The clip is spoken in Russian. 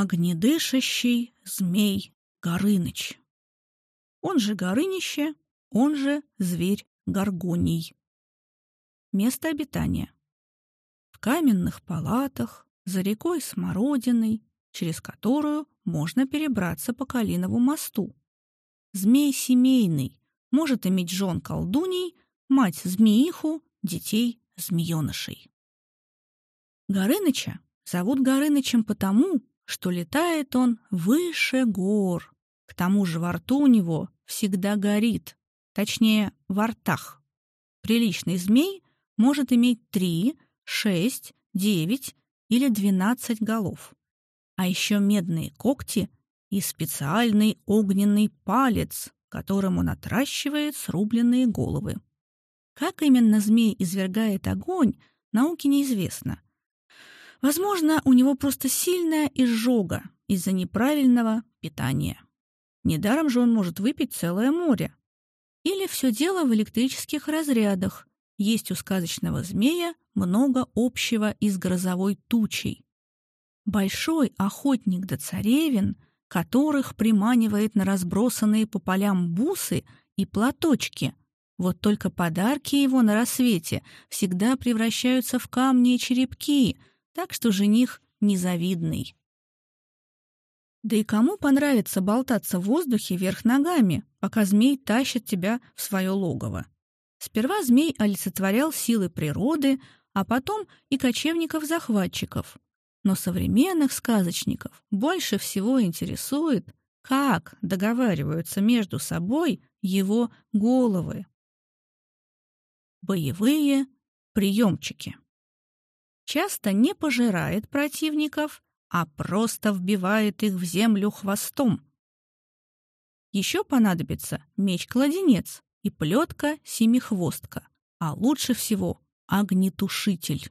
огнедышащий змей Горыныч. Он же Горынище, он же зверь Горгоний. Место обитания. В каменных палатах, за рекой Смородиной, через которую можно перебраться по Калинову мосту. Змей семейный, может иметь жен колдуней, мать змеиху, детей змеенышей. Горыныча зовут Горынычем потому, что летает он выше гор. К тому же во рту у него всегда горит, точнее, во ртах. Приличный змей может иметь три, шесть, девять или двенадцать голов. А еще медные когти и специальный огненный палец, которым он отращивает срубленные головы. Как именно змей извергает огонь, науке неизвестно. Возможно, у него просто сильная изжога из-за неправильного питания. Недаром же он может выпить целое море. Или все дело в электрических разрядах. Есть у сказочного змея много общего и с грозовой тучей. Большой охотник до царевин, которых приманивает на разбросанные по полям бусы и платочки — вот только подарки его на рассвете всегда превращаются в камни и черепки, так что жених незавидный. Да и кому понравится болтаться в воздухе вверх ногами, пока змей тащит тебя в свое логово? Сперва змей олицетворял силы природы, а потом и кочевников-захватчиков. Но современных сказочников больше всего интересует, как договариваются между собой его головы боевые приемчики. Часто не пожирает противников, а просто вбивает их в землю хвостом. Еще понадобится меч-кладенец и плетка-семихвостка, а лучше всего огнетушитель.